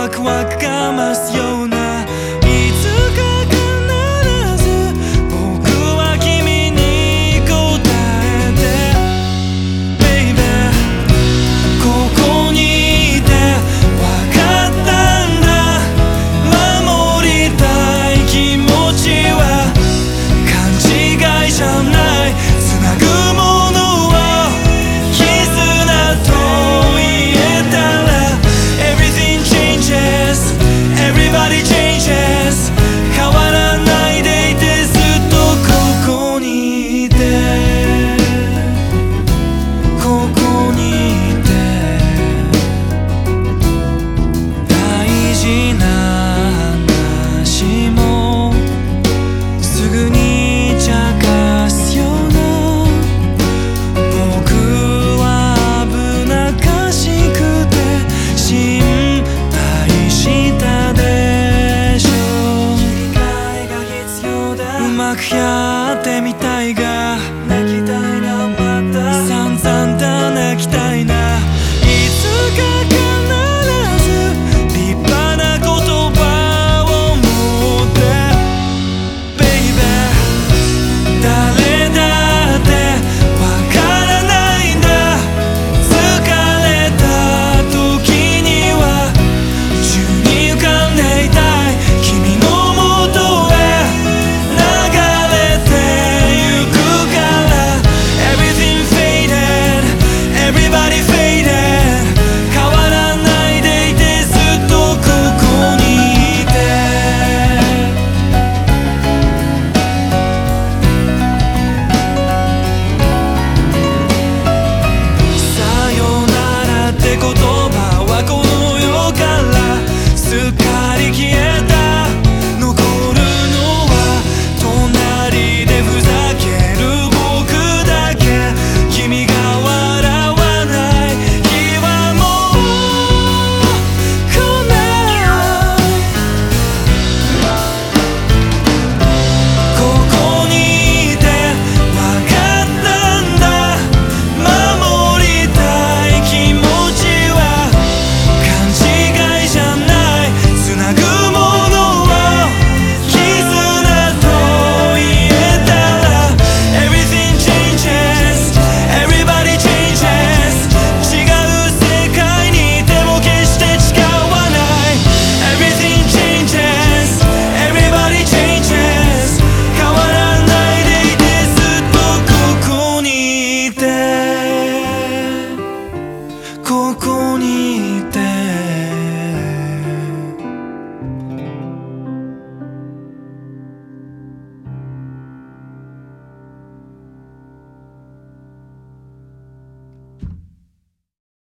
Quack, quack, camas, yo, くやってみたいがここにいて